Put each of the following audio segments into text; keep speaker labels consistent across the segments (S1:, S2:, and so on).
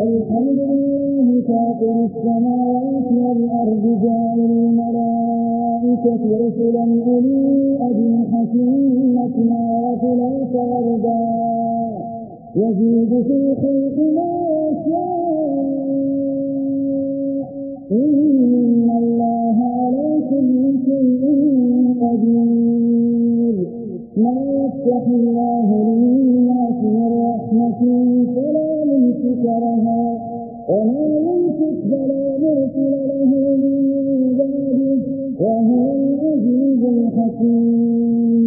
S1: الحمد لله فاطر السماوات والأرض جاعل الملائكة رسلا أولي أجنحة مثنى وثلاث ورباع يزيد في الخلق ما يشاء. إن الله على كل شيء قدير. ما يفتح الله للناس من رحمة فلا ممسك لها وما يمسك فلا مرسل له من بعده وهو العزيز الحكيم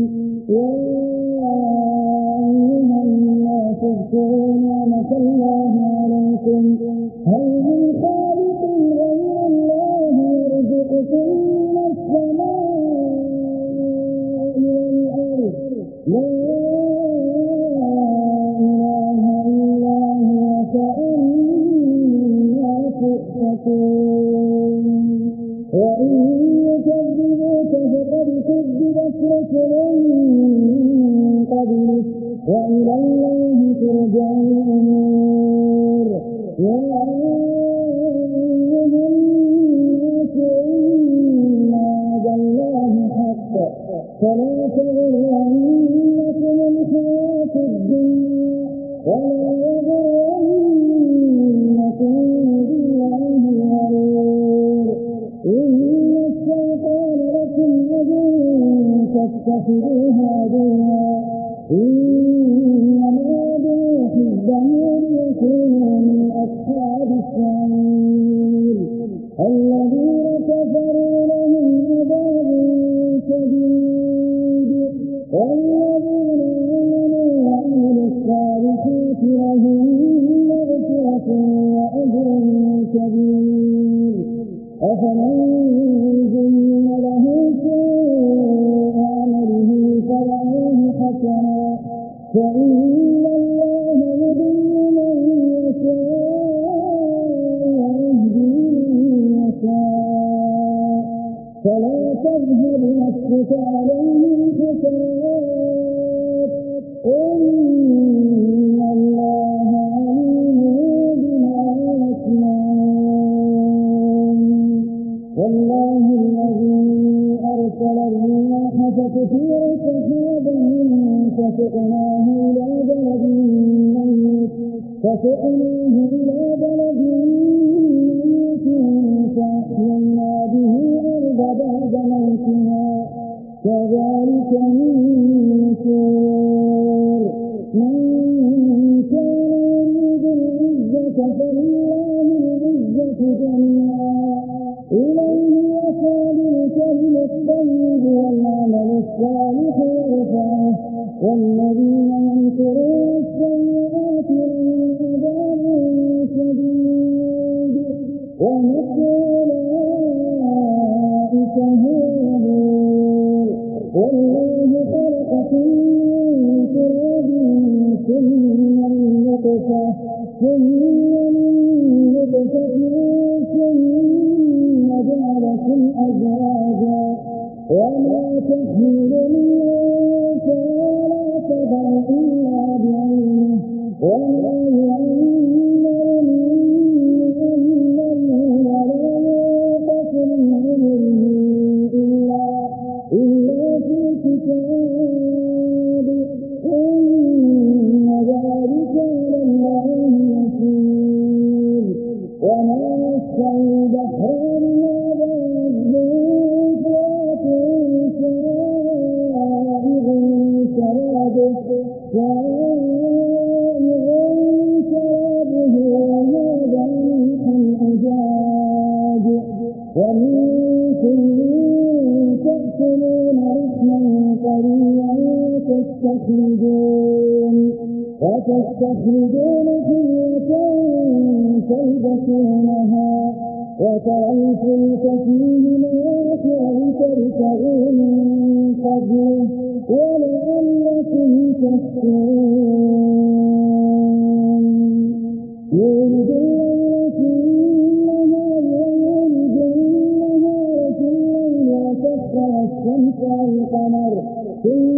S1: تذهب نفسك عليهم حسنات إن الله عليم بما يصنعون والله الذي أرسل الرياح فتثير سحابا فسقناه إلى بلد ميت فسقناه إلى بلد ميت بعد موتها كذلك النشور من كان يريد العزة فلله العزة جميعا إليه يصعد الكلم الطيب والعمل الصالح يرفعه والذين ينكرون السيئات لهم عذاب شديد ومثل والله خلقكم وتستخرجون وتستخرجون حلية تلبسونها وترى الفلك فيه لتركبوا من ولعلكم تشكرون. يولد الليل في النهار ويولد النهار في الليل الشمس والقمر. كل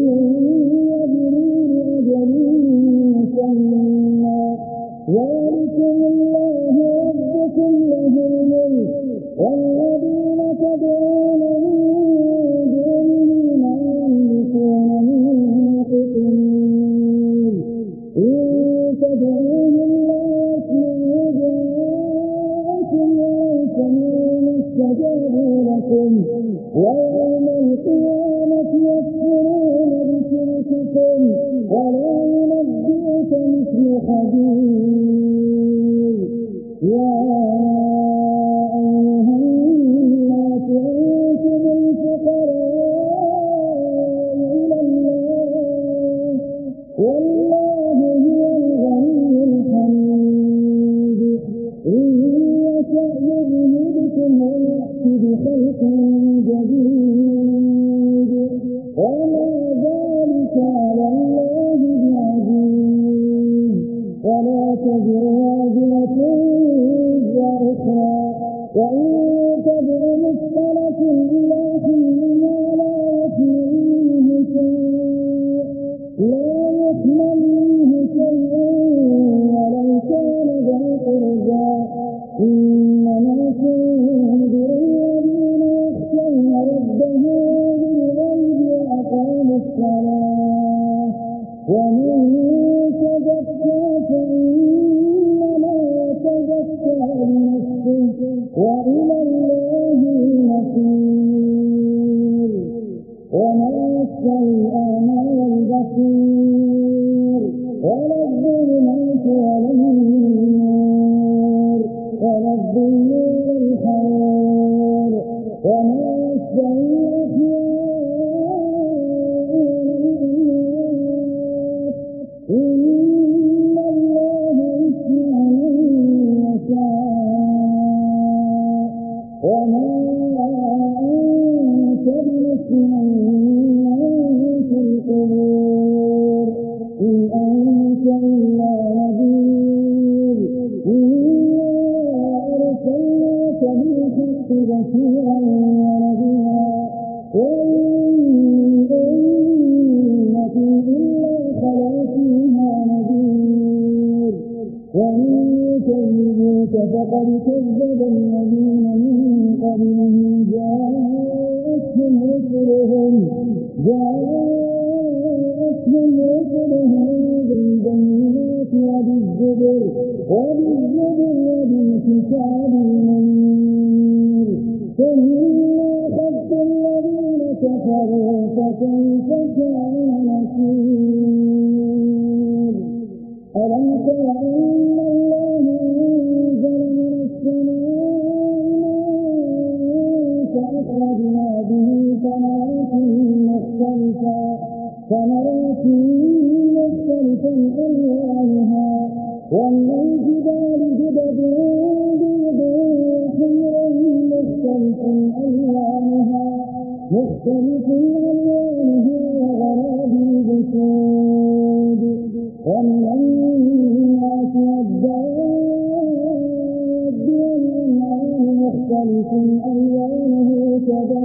S1: الأعمى والبصير ولا الظلمات ولا النور ولا الظل والحرور وما وما أنت في القبور إن أنت إلا نذير. إنا أرسلناك بالحق بشيرا ونذيرا. وإن أمة إلا خلا فيها نذير. وإن يكذبوك فقد كذب الذين من قبلهم. جاءتهم رسلهم. جاءتهم رسلهم بالبينات وبالزبر وبالزبر وبالكتاب المنير ثم أخذت الذين كفروا فكيف كان نكير مختلفا ألوانها ومن الجبال جدد بيض وحمر مختلف ألوانها مختلف ألوانه وغرابيب سود ومن الناس والدواب والأنعام مختلف ألوانه كذلك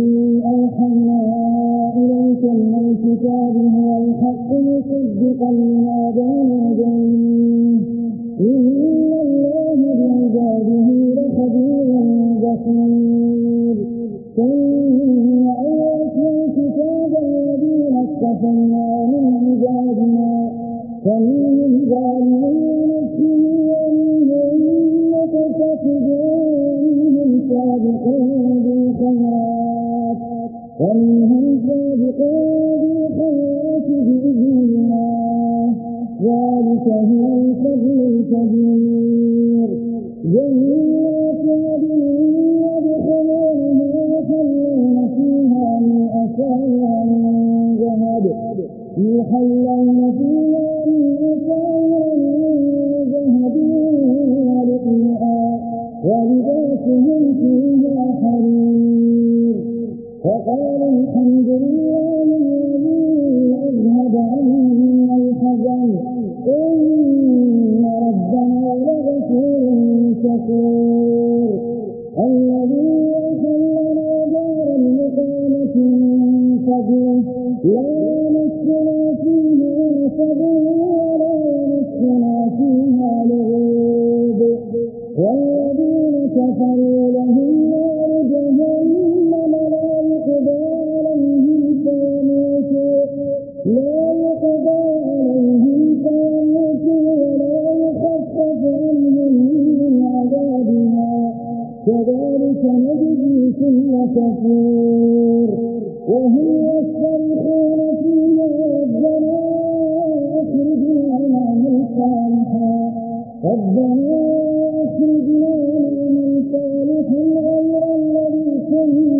S1: الكتاب هو الحق مصدقا لما بين يديه. إن الله بعباده لخبير بصير. ثم أورثنا الكتاب الذين اصطفينا من عبادنا فمنهم ظالم لنفسه ومنهم مقتصد ومنهم سابق بالخيرات. ومنهم سابق بإذن الله ذلك هو الفضل الكبير. جنات عدن يدخلونها يحلون فيها من أساور من ذهب. يحلون فيها من أساور من ذهب ولباسهم فيها حرير وقال الحمد لله الذي أحلنا دار المقامة من فضله لا ربنا أخرجنا نعمل صالحا غير الذي كنا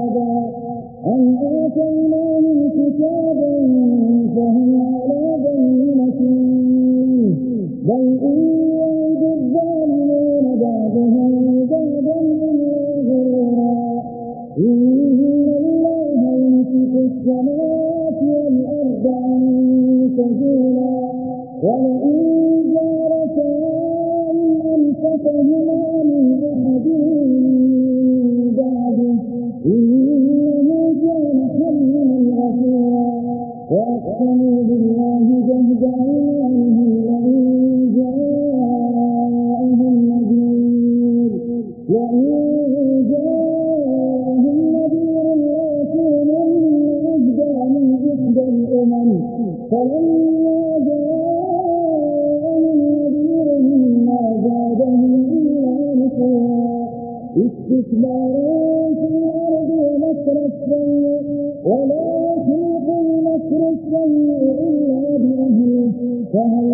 S1: في الأرض ومكر السيء ولا يخلق المكر السيء إلا بأهله فهل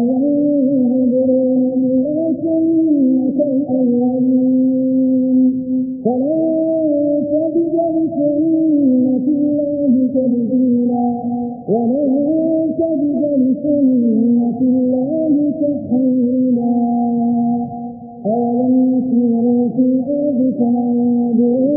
S1: ينظرون إلا سنة الأولين فلن تجد لسنة الله تبديلا ولن تجد لسنة الله تحويلا أولم يسيروا في الأرض فينظروا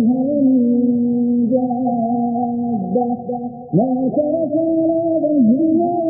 S1: من شرك الله به